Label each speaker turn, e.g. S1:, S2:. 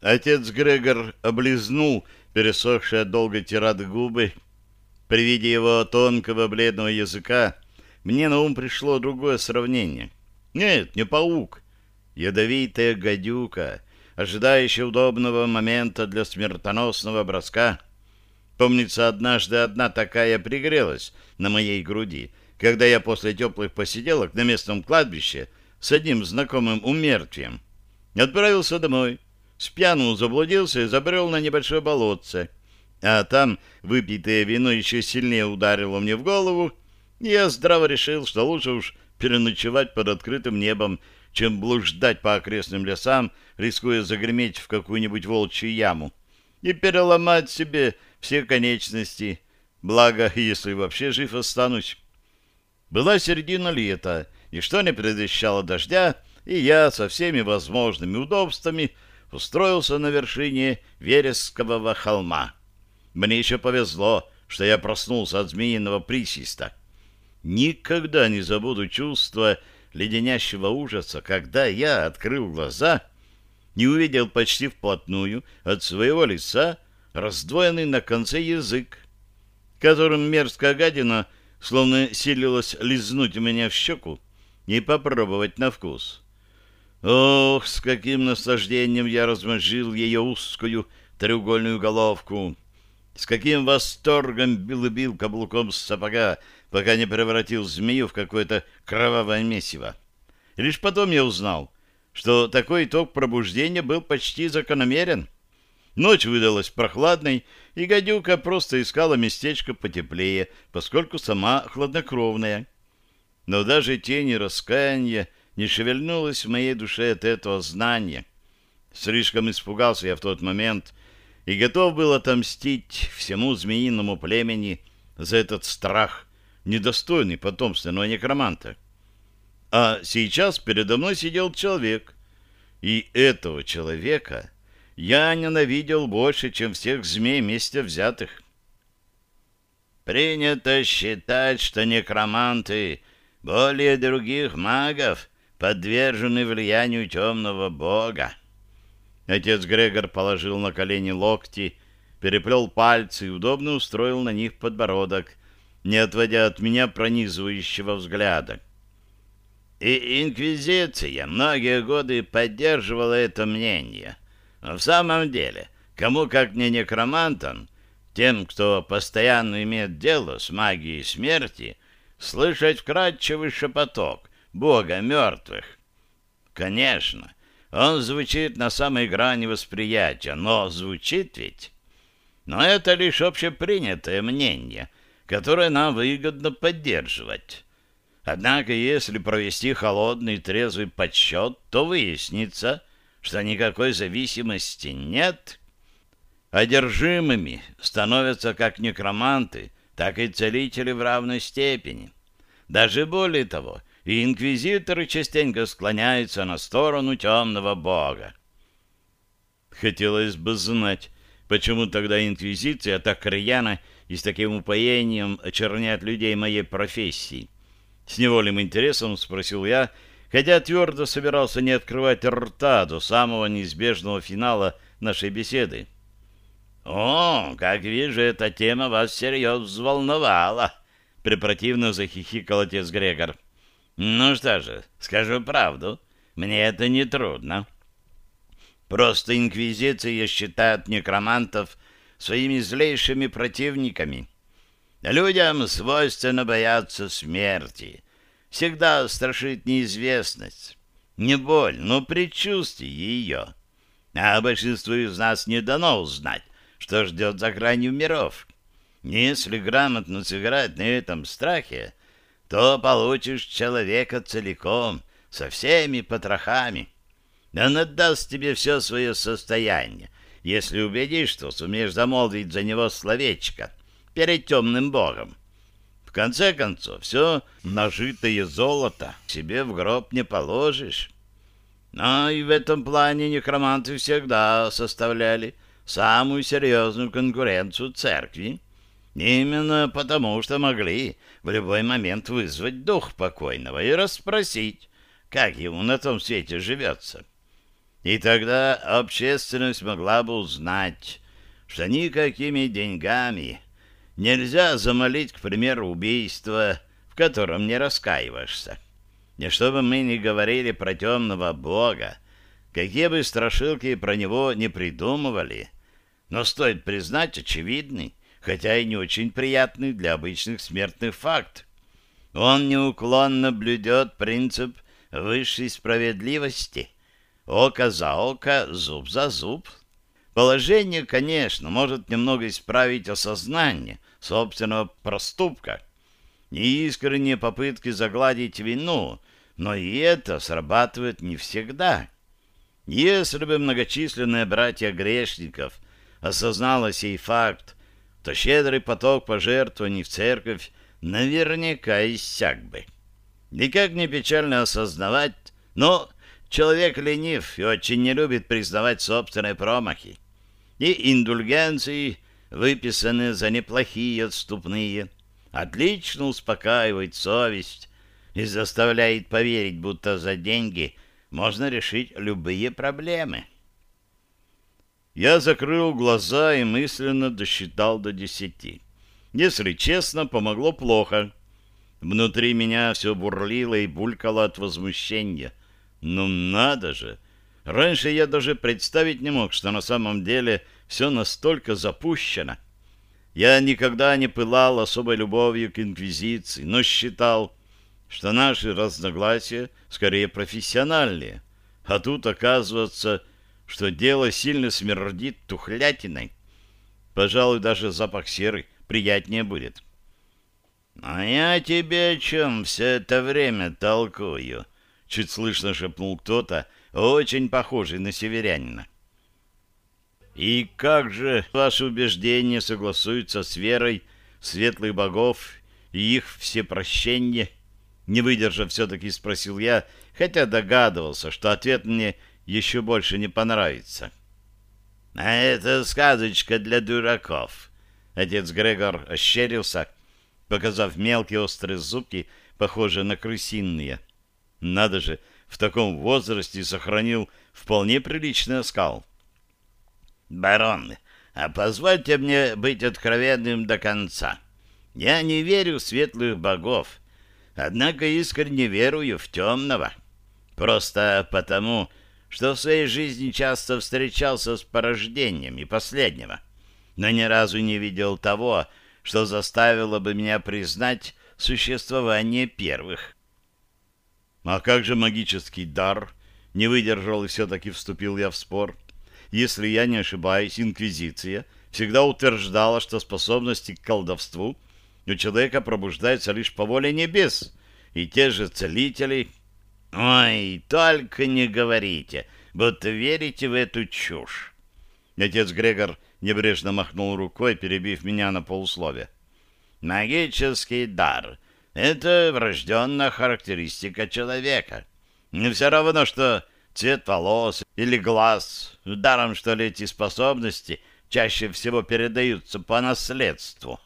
S1: Отец Грегор облизнул пересохшие от долгой тирады губы. При виде его тонкого бледного языка мне на ум пришло другое сравнение. Нет, не паук. Ядовитая гадюка, ожидающая удобного момента для смертоносного броска. Помнится, однажды одна такая пригрелась на моей груди, когда я после теплых посиделок на местном кладбище с одним знакомым умертвием отправился домой, с заблудился и забрел на небольшое болотце, а там выпитое вино еще сильнее ударило мне в голову, и я здраво решил, что лучше уж переночевать под открытым небом, чем блуждать по окрестным лесам, рискуя загреметь в какую-нибудь волчью яму. И переломать себе все конечности, благо, если вообще жив останусь. Была середина лета, ничто не предвещало дождя, и я со всеми возможными удобствами устроился на вершине Верескового холма. Мне еще повезло, что я проснулся от змеиного присиста. Никогда не забуду чувство леденящего ужаса, когда я открыл глаза и увидел почти вплотную от своего лица раздвоенный на конце язык, которым мерзкая гадина словно силилась лизнуть меня в щеку и попробовать на вкус. Ох, с каким наслаждением я размозжил ее узкую треугольную головку! С каким восторгом бил и бил каблуком сапога, пока не превратил змею в какое-то кровавое месиво. Лишь потом я узнал, что такой итог пробуждения был почти закономерен. Ночь выдалась прохладной, и гадюка просто искала местечко потеплее, поскольку сама хладнокровная. Но даже тени раскаяния не шевельнулась в моей душе от этого знания. Слишком испугался я в тот момент и готов был отомстить всему змеиному племени за этот страх, недостойный потомственного некроманта. А сейчас передо мной сидел человек, и этого человека я ненавидел больше, чем всех змей вместе взятых. Принято считать, что некроманты более других магов подвержены влиянию темного бога. Отец Грегор положил на колени локти, переплел пальцы и удобно устроил на них подбородок, не отводя от меня пронизывающего взгляда. И Инквизиция многие годы поддерживала это мнение — но в самом деле, кому как не некромантам, тем, кто постоянно имеет дело с магией смерти, слышать вкрадчивый шепоток Бога мертвых. Конечно, он звучит на самой грани восприятия, но звучит ведь... Но это лишь общепринятое мнение, которое нам выгодно поддерживать. Однако, если провести холодный трезвый подсчет, то выяснится, что никакой зависимости нет, одержимыми становятся как некроманты, так и целители в равной степени. Даже более того, и инквизиторы частенько склоняются на сторону темного бога. Хотелось бы знать, почему тогда инквизиция так рьяно и с таким упоением очерняет людей моей профессии. С невольным интересом спросил я, хотя твердо собирался не открывать рта до самого неизбежного финала нашей беседы. «О, как вижу, эта тема вас всерьез взволновала!» — препротивно захихикал отец Грегор. «Ну что же, скажу правду, мне это не трудно. Просто инквизиция считает некромантов своими злейшими противниками. Людям свойственно бояться смерти» всегда страшит неизвестность. Не боль, но предчувствие ее. А большинству из нас не дано узнать, что ждет за гранью миров. Если грамотно сыграть на этом страхе, то получишь человека целиком, со всеми потрохами. Он отдаст тебе все свое состояние, если убедишь, что сумеешь замолвить за него словечко перед темным богом. В конце концов, все нажитое золото себе в гроб не положишь. Но и в этом плане некроманты всегда составляли самую серьезную конкуренцию церкви. Именно потому, что могли в любой момент вызвать дух покойного и расспросить, как ему на том свете живется. И тогда общественность могла бы узнать, что никакими деньгами нельзя замолить, к примеру, убийство, в котором не раскаиваешься. И чтобы мы не говорили про темного бога, какие бы страшилки про него не придумывали, но стоит признать очевидный, хотя и не очень приятный для обычных смертных факт. Он неуклонно блюдет принцип высшей справедливости. Око за око, зуб за зуб. Положение, конечно, может немного исправить осознание собственного проступка. Неискренние попытки загладить вину, но и это срабатывает не всегда. Если бы многочисленные братья грешников осознало сей факт, то щедрый поток пожертвований в церковь наверняка иссяк бы. И как не печально осознавать, но человек ленив и очень не любит признавать собственные промахи. И индульгенции, выписанные за неплохие отступные, отлично успокаивает совесть и заставляет поверить, будто за деньги можно решить любые проблемы. Я закрыл глаза и мысленно досчитал до десяти. Если честно, помогло плохо. Внутри меня все бурлило и булькало от возмущения. Ну надо же! Раньше я даже представить не мог, что на самом деле все настолько запущено. Я никогда не пылал особой любовью к инквизиции, но считал, что наши разногласия скорее профессиональные. А тут, оказывается, что дело сильно смердит тухлятиной. Пожалуй, даже запах серы приятнее будет. — А я тебе о чем все это время толкую? — чуть слышно шепнул кто-то, очень похожий на северянина. «И как же ваши убеждения согласуются с верой светлых богов и их всепрощение?» Не выдержав, все-таки спросил я, хотя догадывался, что ответ мне еще больше не понравится. «А это сказочка для дураков». Отец Грегор ощерился, показав мелкие острые зубки, похожие на крысиные. Надо же, в таком возрасте сохранил вполне приличный оскал. «Барон, а позвольте мне быть откровенным до конца. Я не верю в светлых богов, однако искренне верую в темного. Просто потому, что в своей жизни часто встречался с порождениями последнего, но ни разу не видел того, что заставило бы меня признать существование первых. А как же магический дар? Не выдержал и все-таки вступил я в спор. Если я не ошибаюсь, Инквизиция всегда утверждала, что способности к колдовству у человека пробуждаются лишь по воле небес, и те же целители «Ой, только не говорите, будто верите в эту чушь!» Отец Грегор небрежно махнул рукой, перебив меня на полусловие. «Магический дар — это врожденная характеристика человека. Не все равно, что цвет волос или глаз. Даром, что ли, эти способности чаще всего передаются по наследству».